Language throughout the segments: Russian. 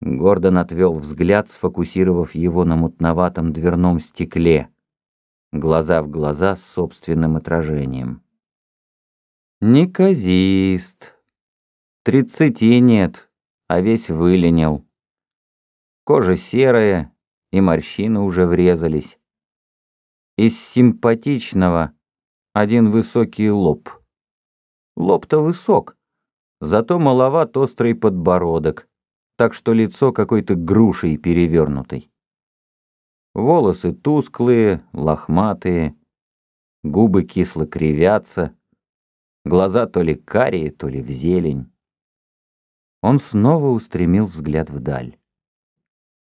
Гордон отвел взгляд, сфокусировав его на мутноватом дверном стекле, глаза в глаза с собственным отражением. Неказист. Тридцати нет, а весь выленил. Кожа серая, и морщины уже врезались. Из симпатичного один высокий лоб. Лоб-то высок, зато маловат острый подбородок, так что лицо какой-то грушей перевернутой. Волосы тусклые, лохматые, губы кисло кривятся, глаза то ли карие, то ли в зелень. Он снова устремил взгляд вдаль.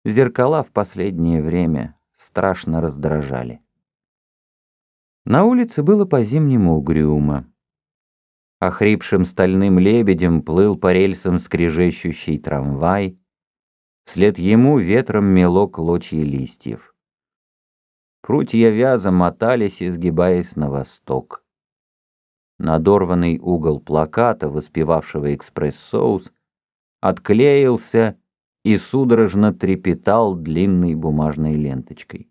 Зеркала в последнее время страшно раздражали. На улице было по-зимнему угрюмо. Охрипшим стальным лебедем плыл по рельсам скрежещущий трамвай. Вслед ему ветром мело клочья листьев. Прутья вяза мотались, изгибаясь на восток. Надорванный угол плаката, воспевавшего экспресс-соус, отклеился и судорожно трепетал длинной бумажной ленточкой.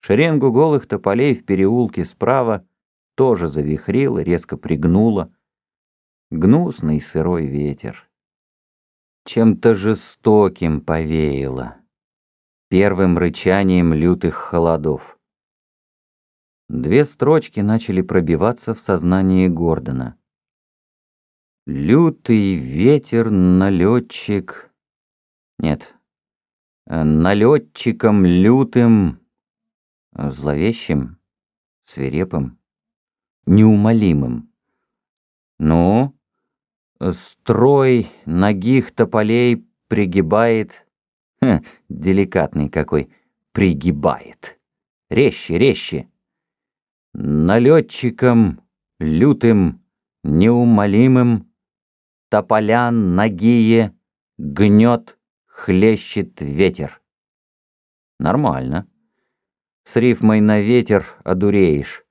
Шеренгу голых тополей в переулке справа тоже завихрило, резко пригнуло. Гнусный сырой ветер. Чем-то жестоким повеяло. Первым рычанием лютых холодов. Две строчки начали пробиваться в сознании Гордона. Лютый ветер, налетчик... Нет. Налетчиком лютым, зловещим, свирепым неумолимым. Ну, строй ногих тополей пригибает... Ха, деликатный какой, пригибает. Резче, резче. Налетчиком, лютым, неумолимым, тополян ногие гнет, хлещет ветер. Нормально. С рифмой на ветер одуреешь.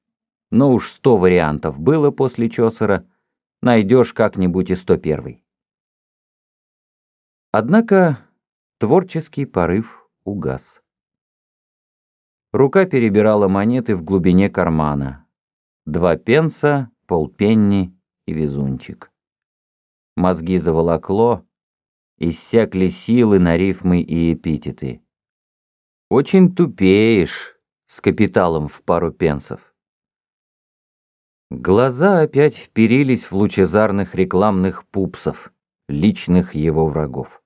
Но уж сто вариантов было после Чосера, найдешь как-нибудь и сто первый. Однако творческий порыв угас. Рука перебирала монеты в глубине кармана. Два пенса, полпенни и везунчик. Мозги заволокло, иссякли силы на рифмы и эпитеты. Очень тупеешь с капиталом в пару пенсов. Глаза опять вперились в лучезарных рекламных пупсов, личных его врагов.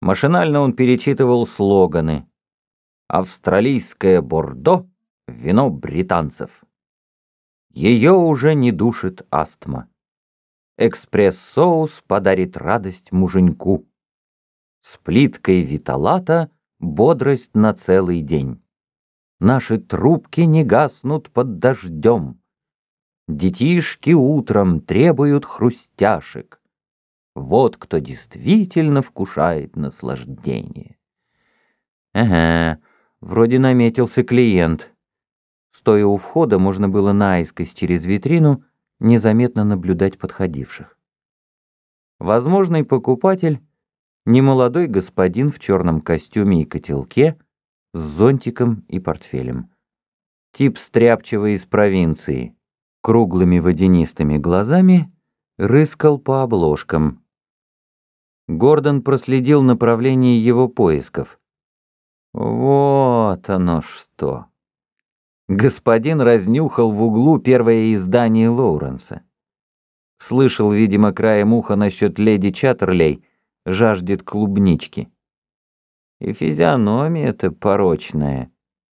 Машинально он перечитывал слоганы. «Австралийское Бордо — вино британцев». Ее уже не душит астма. Экспресс-соус подарит радость муженьку. С плиткой виталата бодрость на целый день. Наши трубки не гаснут под дождем. Детишки утром требуют хрустяшек. Вот кто действительно вкушает наслаждение. Ага, вроде наметился клиент. Стоя у входа, можно было наискось через витрину незаметно наблюдать подходивших. Возможный покупатель — немолодой господин в черном костюме и котелке с зонтиком и портфелем. Тип стряпчего из провинции — круглыми водянистыми глазами рыскал по обложкам. Гордон проследил направление его поисков. Вот оно что. Господин разнюхал в углу первое издание Лоуренса. Слышал, видимо, краем уха насчет леди Чаттерлей, жаждет клубнички. И физиономия-то порочная,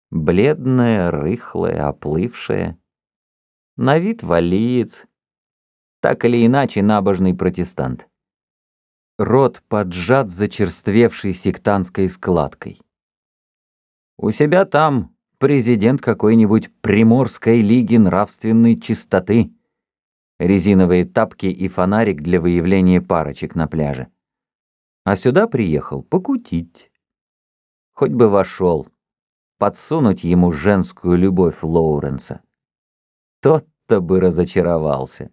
бледная, рыхлая, оплывшая на вид валиец, так или иначе набожный протестант. Рот поджат зачерствевшей сектантской складкой. У себя там президент какой-нибудь Приморской лиги нравственной чистоты, резиновые тапки и фонарик для выявления парочек на пляже. А сюда приехал покутить. Хоть бы вошел, подсунуть ему женскую любовь Лоуренса. Тот будто бы разочаровался.